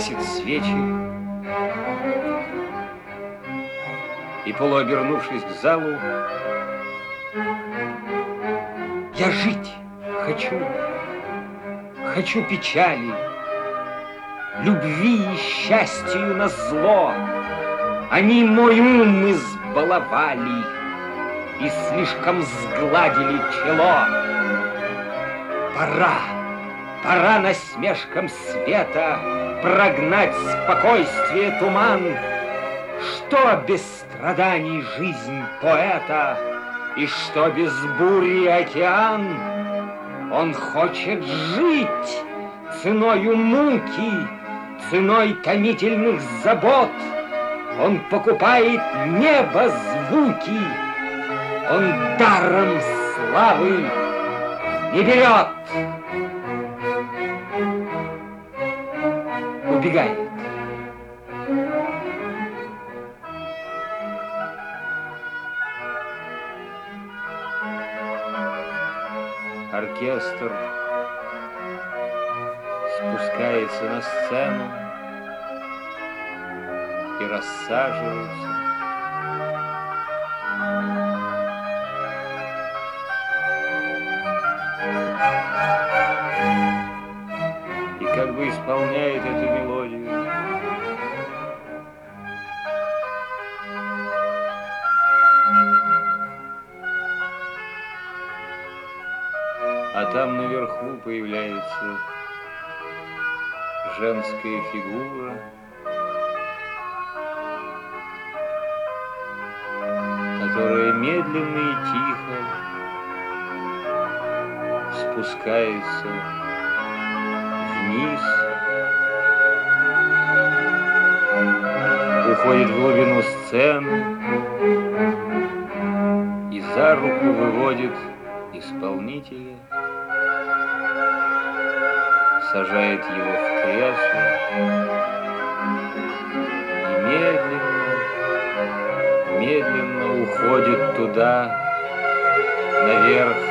свечи и, полуобернувшись к залу, я жить хочу, хочу печали, любви и счастью на зло. Они мой ум избаловали и слишком сгладили чело. Пора, пора насмешкам света прогнать спокойствие туман, что без страданий жизнь поэта и что без бури океан. Он хочет жить ценою муки, ценой томительных забот. Он покупает небо звуки, он даром славы не берет. Убегает. Оркестр спускается на сцену и рассаживается. И как бы исполняет эту А там наверху появляется женская фигура, которая медленно и тихо спускается вниз, уходит в глубину сцены и за руку выводит исполнителя, сажает его в кресло и медленно, медленно уходит туда, наверх,